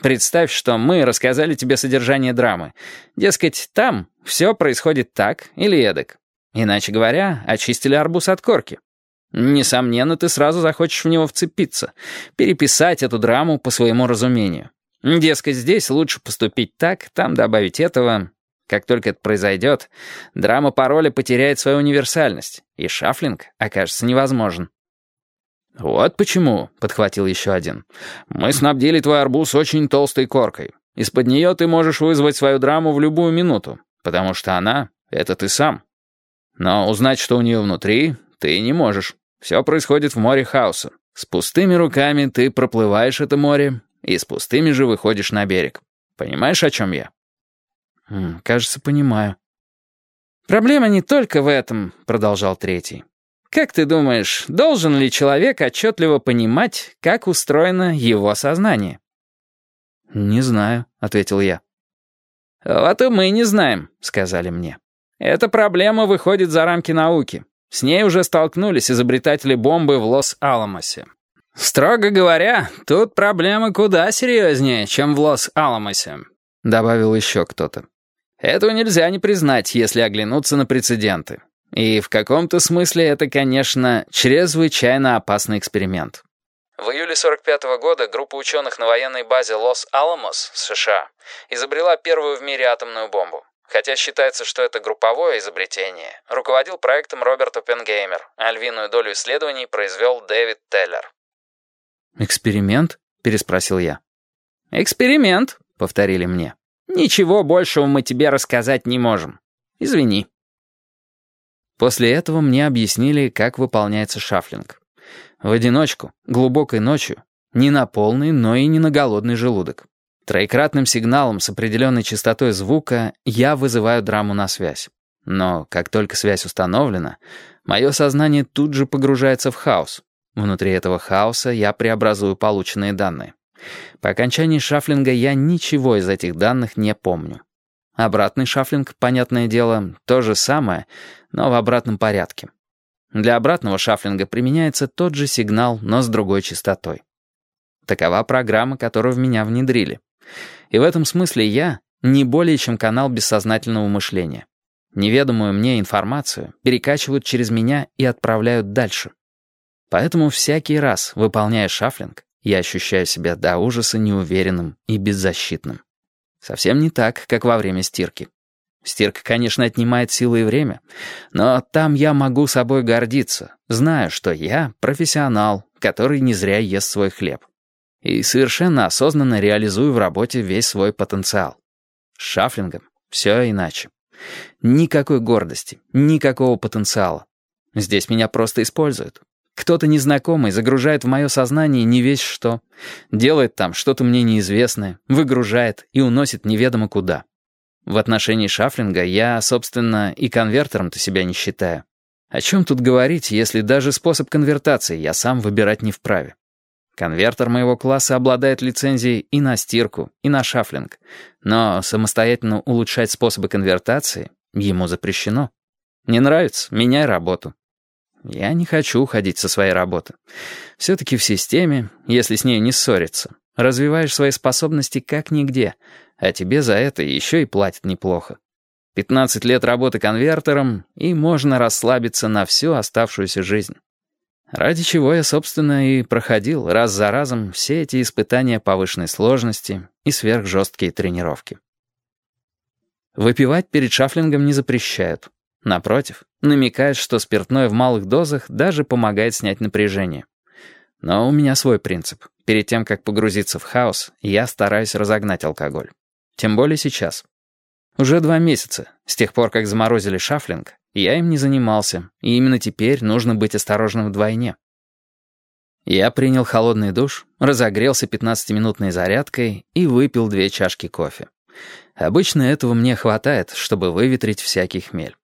Представь, что мы рассказали тебе содержание драмы. Дескать, там все происходит так или эдак. Иначе говоря, очистили арбуз от корки. Несомненно, ты сразу захочешь в него вцепиться, переписать эту драму по своему разумению. Дескать, здесь лучше поступить так, там добавить этого. Как только это произойдет, драма пароля потеряет свою универсальность, и шафлинг окажется невозможен. «Вот почему», — подхватил еще один, — «мы снабдили твой арбуз очень толстой коркой. Из-под нее ты можешь вызвать свою драму в любую минуту, потому что она — это ты сам. Но узнать, что у нее внутри, ты не можешь. Все происходит в море хаоса. С пустыми руками ты проплываешь это море, и с пустыми же выходишь на берег. Понимаешь, о чем я?» «Кажется, понимаю». «Проблема не только в этом», — продолжал третий. Как ты думаешь, должен ли человек отчетливо понимать, как устроено его сознание? «Не знаю», — ответил я. «Вот и мы не знаем», — сказали мне. «Эта проблема выходит за рамки науки. С ней уже столкнулись изобретатели бомбы в Лос-Аламосе. Строго говоря, тут проблема куда серьезнее, чем в Лос-Аламосе», — добавил еще кто-то. «Этого нельзя не признать, если оглянуться на прецеденты. И в каком-то смысле это, конечно, чрезвычайно опасный эксперимент. В июле 45 -го года группа ученых на военной базе Лос-Аламос, США, изобрела первую в мире атомную бомбу. Хотя считается, что это групповое изобретение, руководил проектом Роберт Оппенгеймер, а львиную долю исследований произвел Дэвид Теллер. «Эксперимент?» — переспросил я. «Эксперимент», — повторили мне. «Ничего большего мы тебе рассказать не можем. Извини». После этого мне объяснили, как выполняется шафлинг. В одиночку, глубокой ночью, не на полный, но и не на голодный желудок. Троекратным сигналом с определенной частотой звука я вызываю драму на связь. Но как только связь установлена, мое сознание тут же погружается в хаос. Внутри этого хаоса я преобразую полученные данные. По окончании шафлинга я ничего из этих данных не помню. Обратный шафлинг, понятное дело, то же самое, но в обратном порядке. Для обратного шафлинга применяется тот же сигнал, но с другой частотой. Такова программа, которую в меня внедрили. И в этом смысле я не более чем канал бессознательного мышления. Неведомую мне информацию перекачивают через меня и отправляют дальше. Поэтому всякий раз, выполняя шафлинг, я ощущаю себя до ужаса неуверенным и беззащитным. Совсем не так, как во время стирки. Стирка, конечно, отнимает силы и время, но там я могу собой гордиться, зная, что я профессионал, который не зря ест свой хлеб. И совершенно осознанно реализую в работе весь свой потенциал. С шафлингом все иначе. Никакой гордости, никакого потенциала. Здесь меня просто используют. Кто-то незнакомый загружает в мое сознание не весь что. Делает там что-то мне неизвестное, выгружает и уносит неведомо куда. В отношении шафлинга я, собственно, и конвертером-то себя не считаю. О чем тут говорить, если даже способ конвертации я сам выбирать не вправе? Конвертер моего класса обладает лицензией и на стирку, и на шафлинг, но самостоятельно улучшать способы конвертации ему запрещено. Не нравится — меняй работу. Я не хочу уходить со своей работы. Все-таки в системе, если с ней не ссориться, развиваешь свои способности как нигде, а тебе за это еще и платят неплохо. 15 лет работы конвертером, и можно расслабиться на всю оставшуюся жизнь. Ради чего я, собственно, и проходил раз за разом все эти испытания повышенной сложности и сверхжесткие тренировки. Выпивать перед шафлингом не запрещают. Напротив, намекает, что спиртное в малых дозах даже помогает снять напряжение. Но у меня свой принцип. Перед тем, как погрузиться в хаос, я стараюсь разогнать алкоголь. Тем более сейчас. Уже два месяца, с тех пор, как заморозили шафлинг, я им не занимался, и именно теперь нужно быть осторожным вдвойне. Я принял холодный душ, разогрелся 15-минутной зарядкой и выпил две чашки кофе. Обычно этого мне хватает, чтобы выветрить всякий хмель.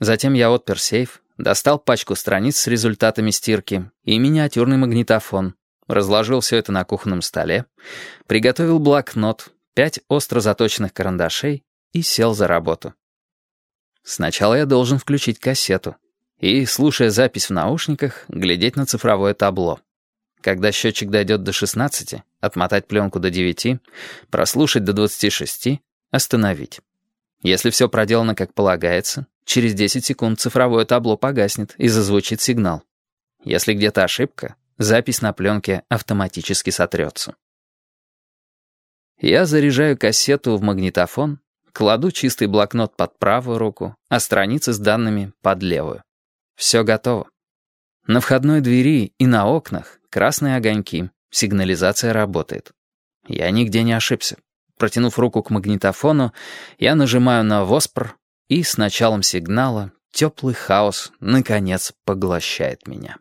Затем я отпер сейф, достал пачку страниц с результатами стирки и миниатюрный магнитофон, разложил все это на кухонном столе, приготовил блокнот, пять остро заточенных карандашей и сел за работу. Сначала я должен включить кассету и, слушая запись в наушниках, глядеть на цифровое табло. Когда счетчик дойдет до 16, отмотать пленку до 9, прослушать до 26, остановить. Если все проделано как полагается, через 10 секунд цифровое табло погаснет и зазвучит сигнал. Если где-то ошибка, запись на пленке автоматически сотрется. Я заряжаю кассету в магнитофон, кладу чистый блокнот под правую руку, а страницы с данными под левую. Все готово. На входной двери и на окнах красные огоньки, сигнализация работает. Я нигде не ошибся. Протянув руку к магнитофону, я нажимаю на «Воспр», и с началом сигнала теплый хаос, наконец, поглощает меня.